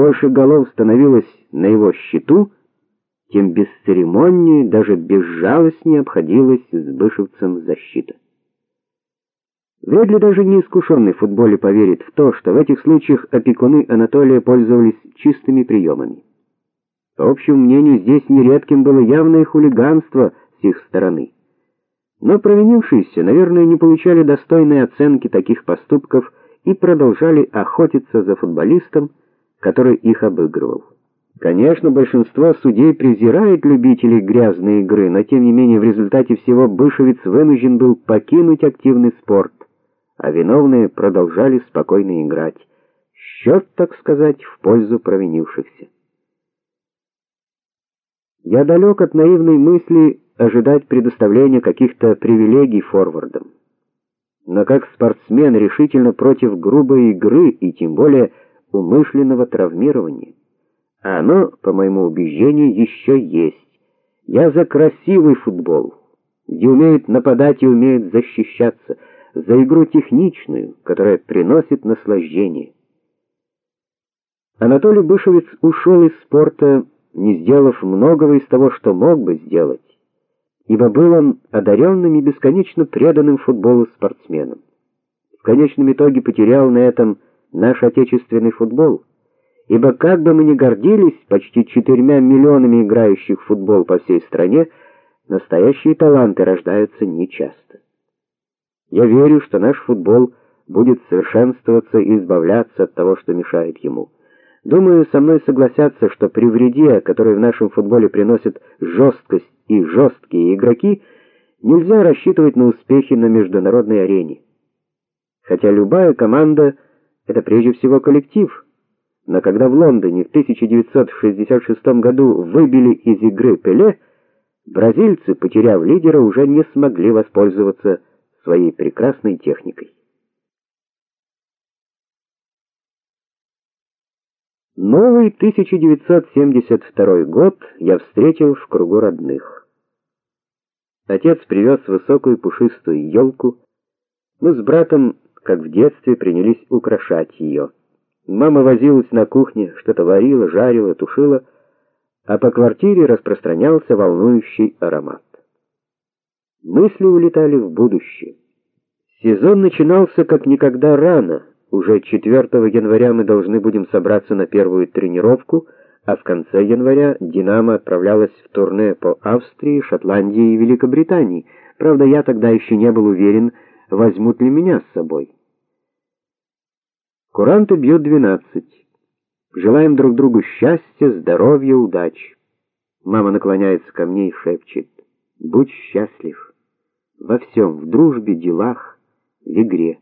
больше голов становилось на его счету, тем бесцеремоннее, даже безжалостнее обходилась с бышевцем защита. Вряд ли даже неискушенный в футболе поверит в то, что в этих случаях опекуны Анатолия пользовались чистыми приемами. По общему мнению, здесь нередким было явное хулиганство с их стороны. Но провинившиеся, наверное, не получали достойной оценки таких поступков и продолжали охотиться за футболистом, который их обыгрывал. Конечно, большинство судей презирает любителей грязной игры, но тем не менее в результате всего Бышевец вынужден был покинуть активный спорт, а виновные продолжали спокойно играть. Счет, так сказать, в пользу провинившихся. Я далек от наивной мысли ожидать предоставления каких-то привилегий форвардам. Но как спортсмен решительно против грубой игры и тем более умышленного травмирования. А оно, по моему убеждению, еще есть. Я за красивый футбол, где умеют нападать и умеют защищаться, за игру техничную, которая приносит наслаждение. Анатолий Бышевец ушел из спорта, не сделав многого из того, что мог бы сделать, ибо был он одаренным и бесконечно преданным футболу спортсменом. В конечном итоге потерял на этом наш отечественный футбол. Ибо как бы мы ни гордились почти четырьмя миллионами играющих в футбол по всей стране, настоящие таланты рождаются нечасто. Я верю, что наш футбол будет совершенствоваться и избавляться от того, что мешает ему. Думаю, со мной согласятся, что при вреде, который в нашем футболе приносит жесткость и жесткие игроки, нельзя рассчитывать на успехи на международной арене. Хотя любая команда это прежде всего коллектив. Но когда в Лондоне в 1966 году выбили из игры Пеле, бразильцы, потеряв лидера, уже не смогли воспользоваться своей прекрасной техникой. Новый 1972 год я встретил в кругу родных. Отец привез высокую пушистую елку. Мы с братом как в детстве принялись украшать ее. Мама возилась на кухне, что-то варила, жарила, тушила, а по квартире распространялся волнующий аромат. Мысли улетали в будущее. Сезон начинался как никогда рано. Уже 4 января мы должны будем собраться на первую тренировку, а в конце января Динамо отправлялась в турне по Австрии, Шотландии и Великобритании. Правда, я тогда еще не был уверен, возьмут ли меня с собой. Куранты бьют двенадцать. Желаем друг другу счастья, здоровья, удачи. Мама наклоняется ко мне и шепчет: "Будь счастлив во всем, в дружбе, делах, в игре".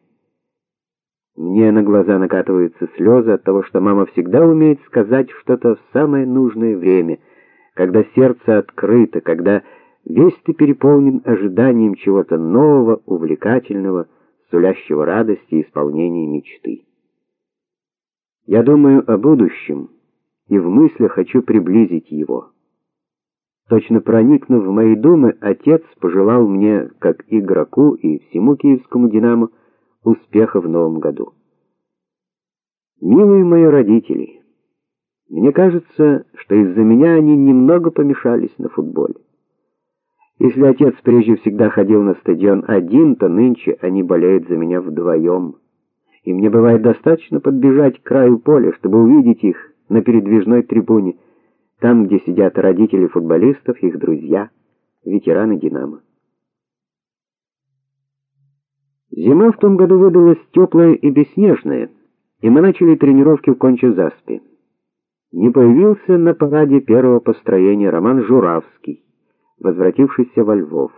Мне на глаза накатываются слезы от того, что мама всегда умеет сказать что-то в самое нужное время, когда сердце открыто, когда Весь ты переполнен ожиданием чего-то нового, увлекательного, сулящего радости и исполнения мечты. Я думаю о будущем и в мыслях хочу приблизить его. Точно проникнув в мои думы, отец пожелал мне, как игроку и всему киевскому Динамо, успеха в новом году. Милые мои родители, мне кажется, что из-за меня они немного помешались на футболе. Если отец прежде всегда ходил на стадион один, то нынче они болеют за меня вдвоем. И мне бывает достаточно подбежать к краю поля, чтобы увидеть их на передвижной трибуне, там, где сидят родители футболистов, их друзья, ветераны Динамо. Зима в том году выдалась теплая и бесснежная, и мы начали тренировки в Конча-Заспе. Не появился на параде первого построения Роман Журавский возвратившийся во Львов.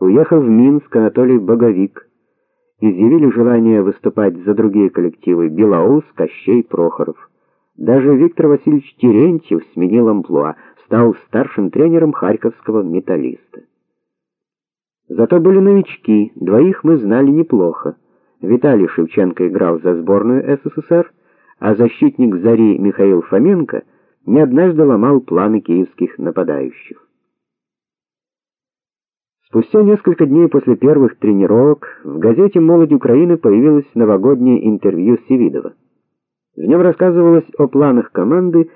Уехал в Минск Анатолий Боговик. Изъявили желание выступать за другие коллективы Белоус, Кощей, Прохоров. Даже Виктор Васильевич Терентьев сменил амплуа, стал старшим тренером Харьковского Металлиста. Зато были новички, двоих мы знали неплохо. Виталий Шевченко играл за сборную СССР, а защитник Зари Михаил Фоменко не однажды ломал планы киевских нападающих. Спустя несколько дней после первых тренировок в газете Молодь Украины появилось новогоднее интервью Севидова. В нем рассказывалось о планах команды